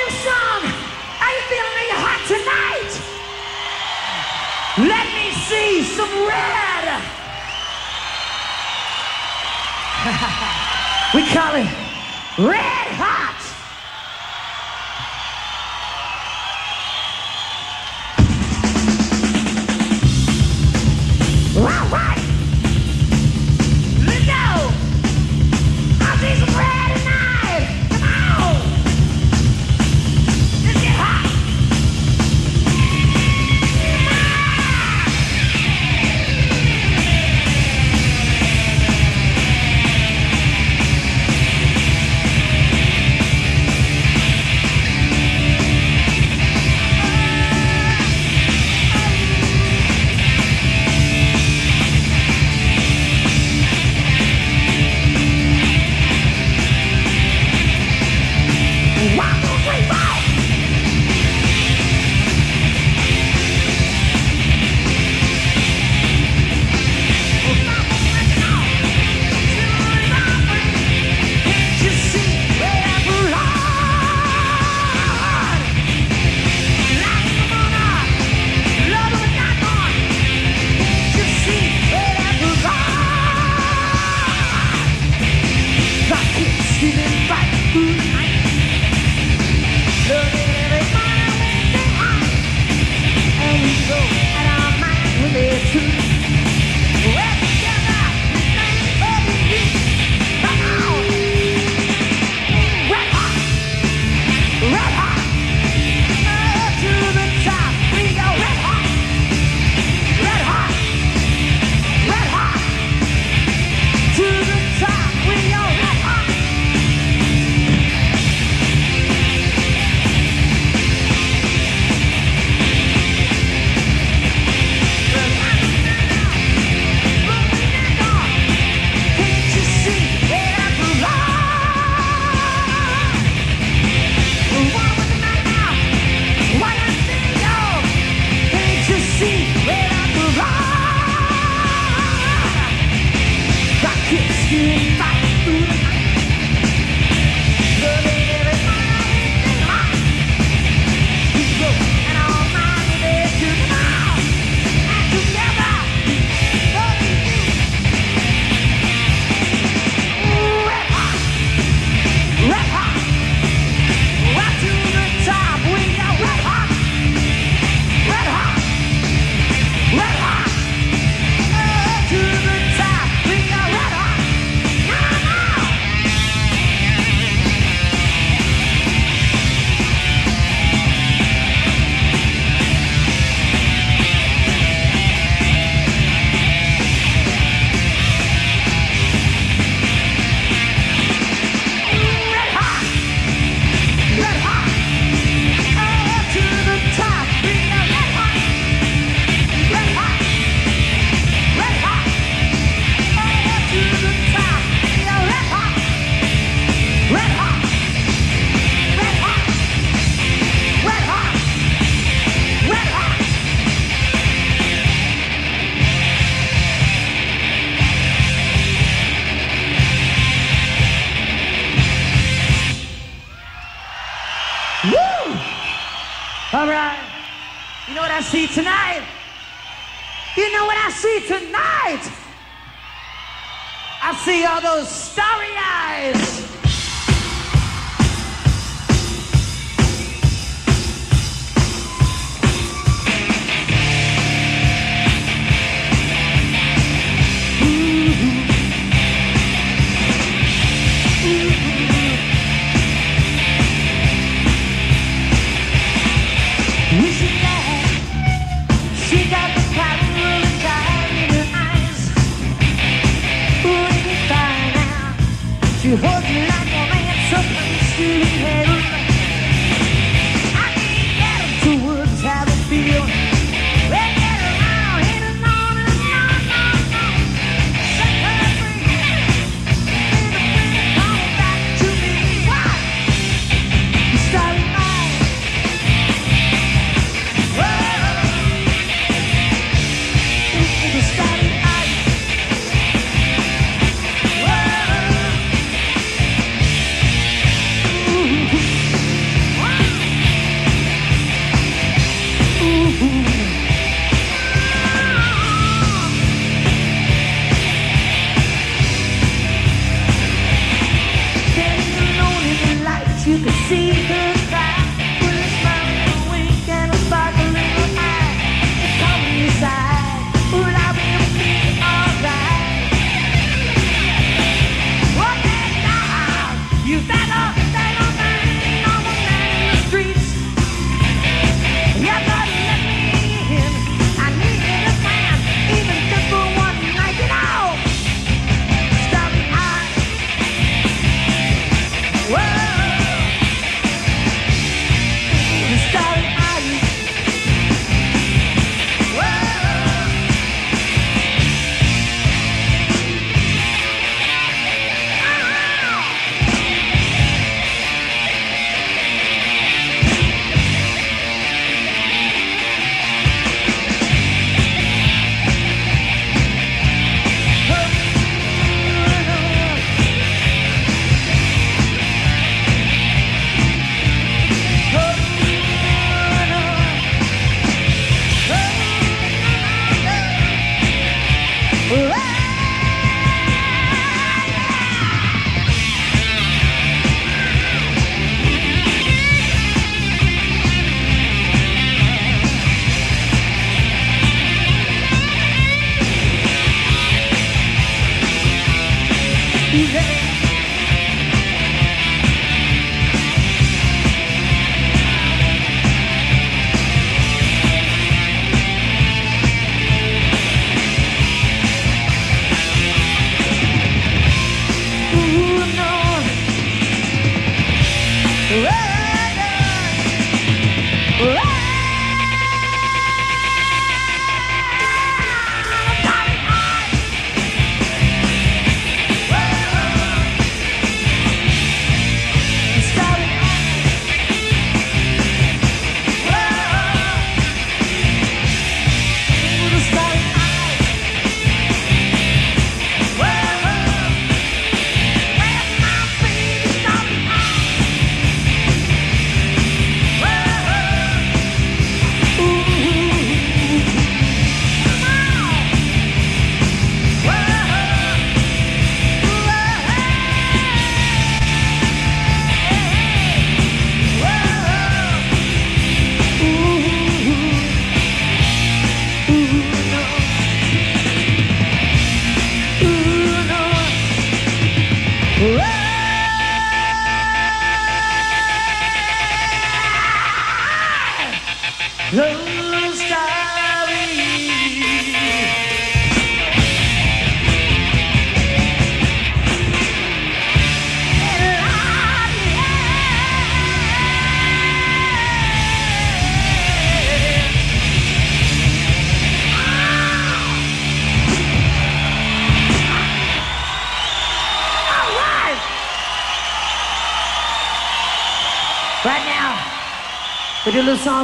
new song. Are you feeling really hot tonight? Let me see some red. we call it red hot.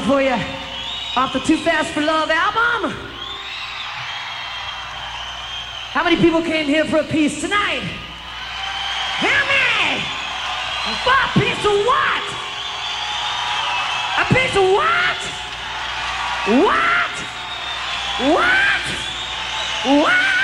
song for you off the Too Fast for Love album. How many people came here for a piece tonight? Hear me! For a piece of what? A piece of what? What? What? What?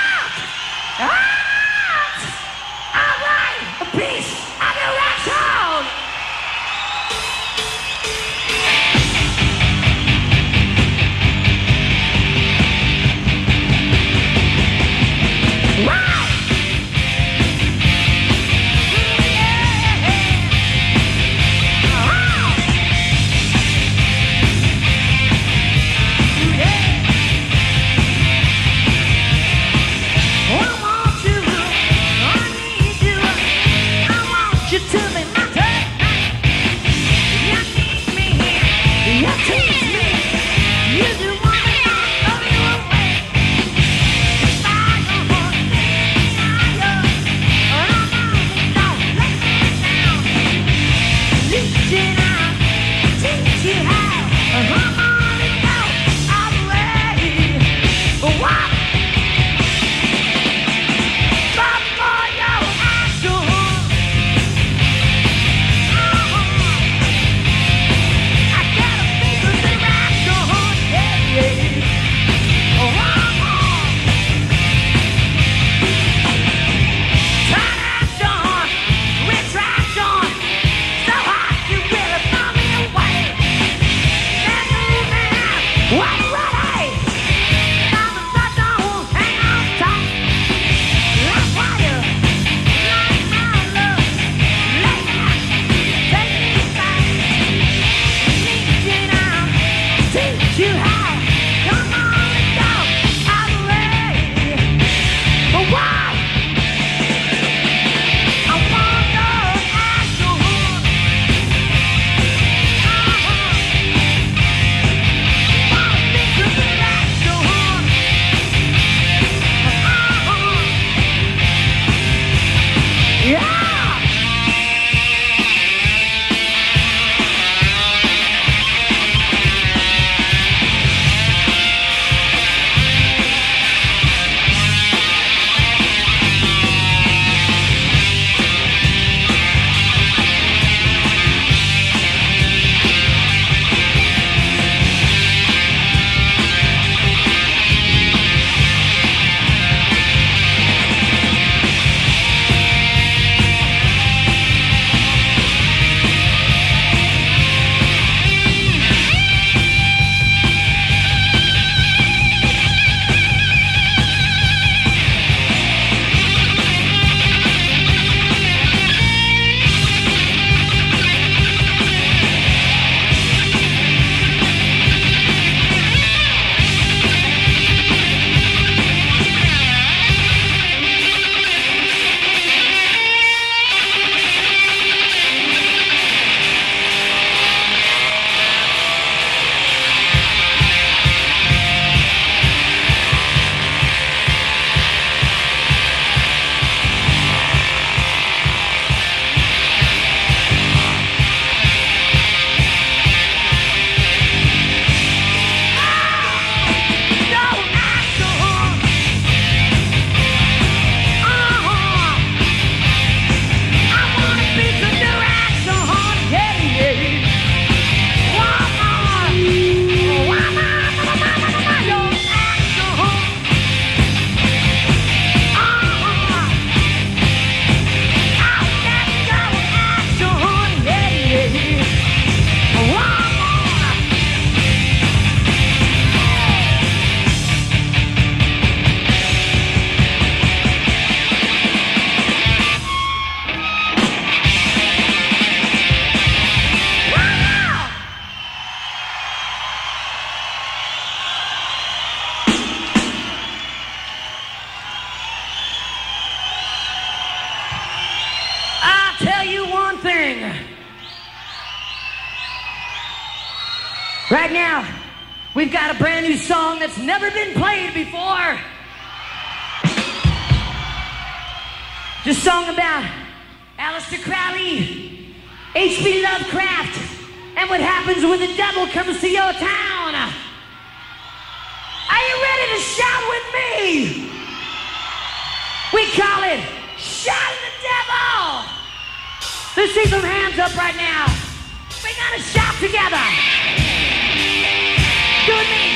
the song about Aleister Crowley, H.P. Lovecraft, and what happens when the devil comes to your town. Are you ready to shout with me? We call it Shout at the Devil. Let's see some hands up right now. We gotta shout together. Do it me.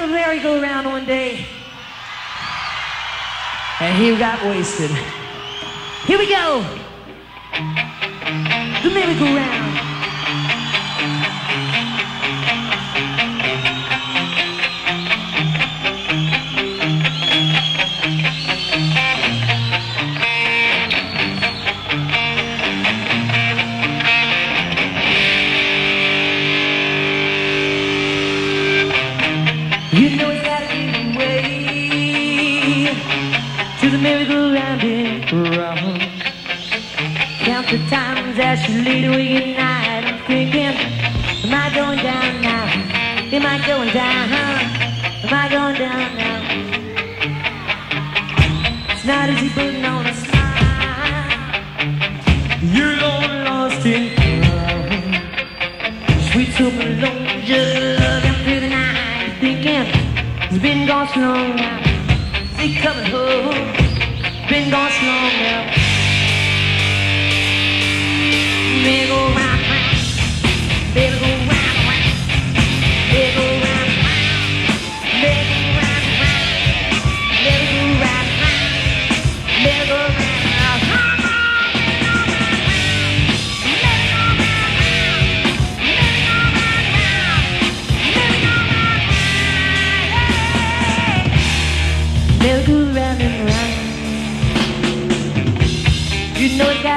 The merry-go-round one day. And he got wasted. Here we go. The merry-go-round. Down now? It's not easy putting on a smile. You're all lost in love. Sweet soap alone, just loving through the night. Thinking, it's been gone so long now. He coming home? Been gone so long now. Baby, go round,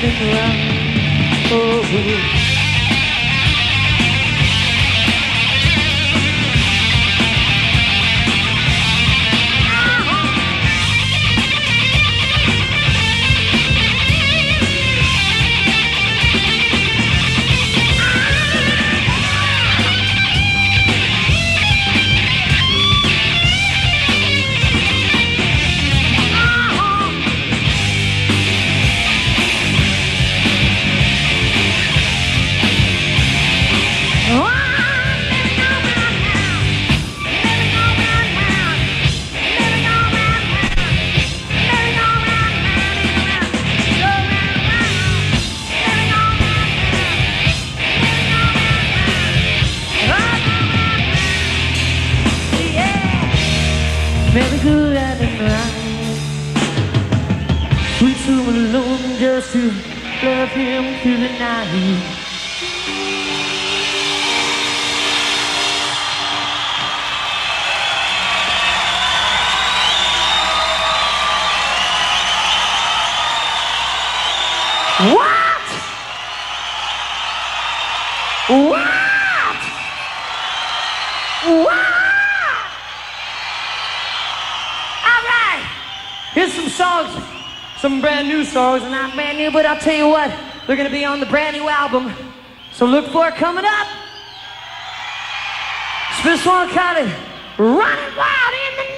go round and round. Oh, some brand new songs, are not brand new, but I'll tell you what, they're gonna be on the brand new album. So look for it coming up. It's this one called Running Wild in the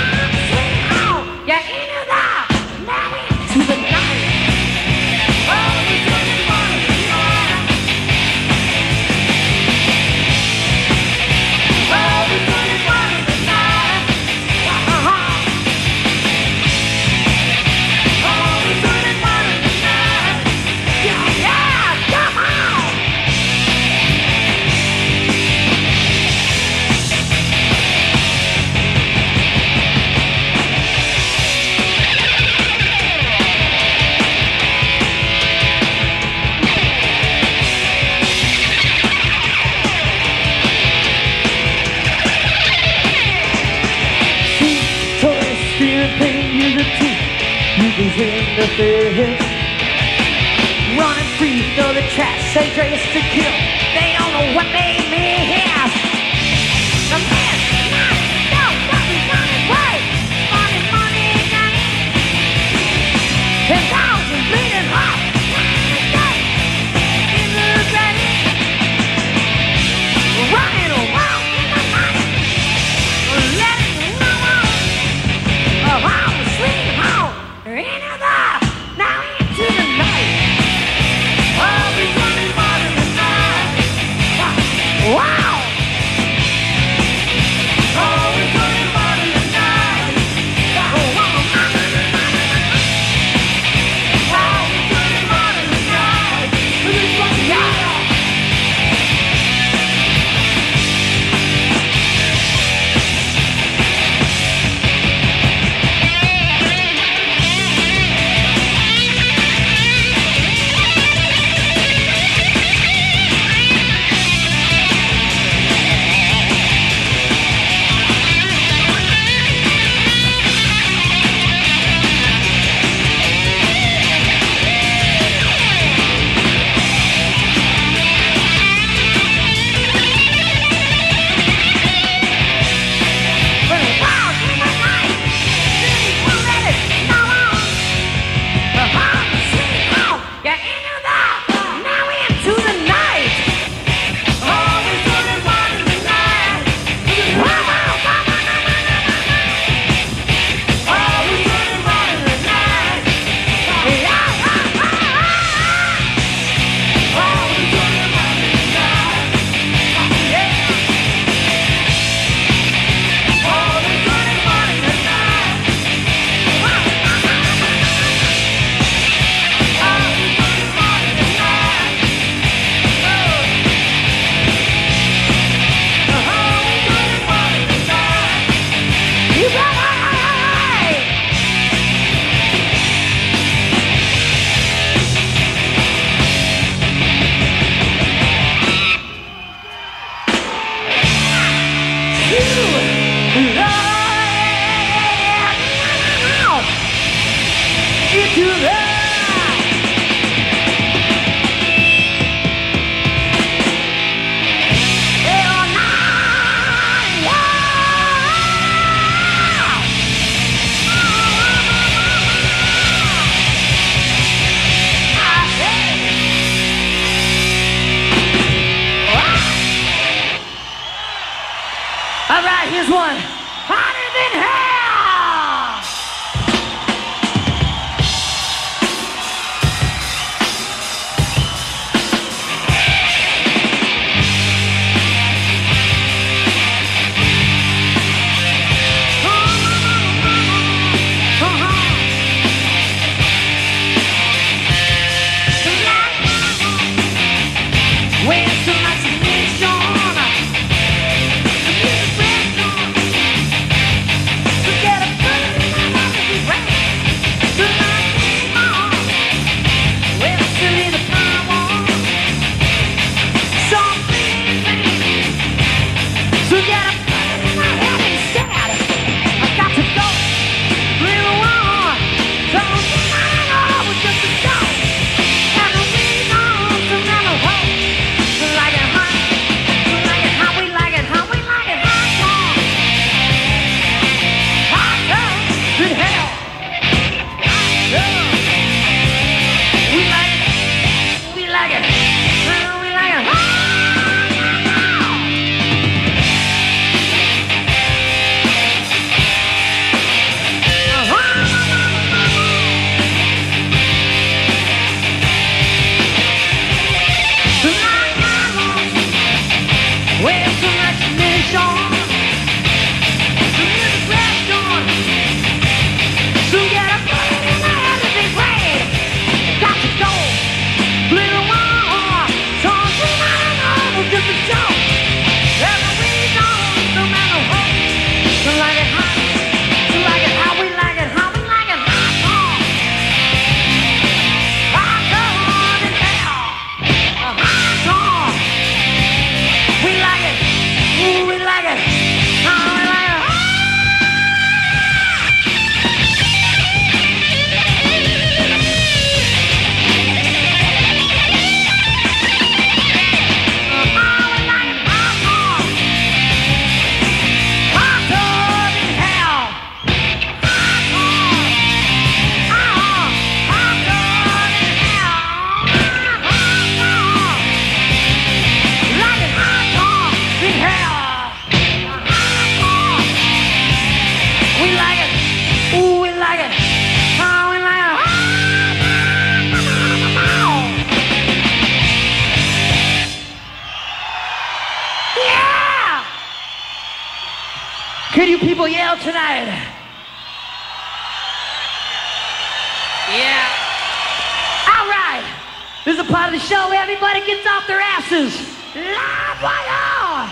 This is a part of the show where everybody gets off their asses. Live wire!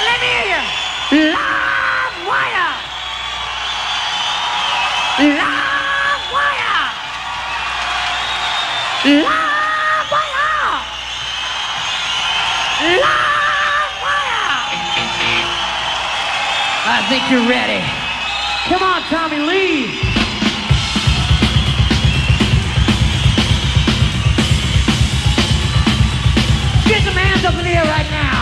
Let me hear you. Live wire! Live wire! Live wire! Live wire! I think you're ready. Come on, Tommy Lee. something here right now.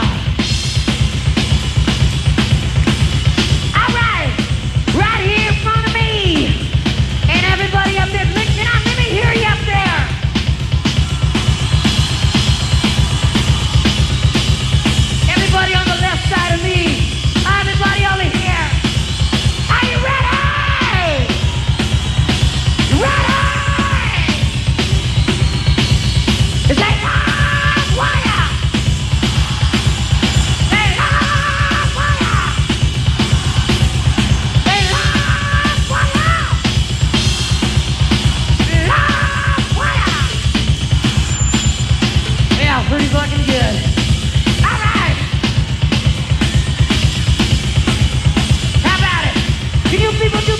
You people do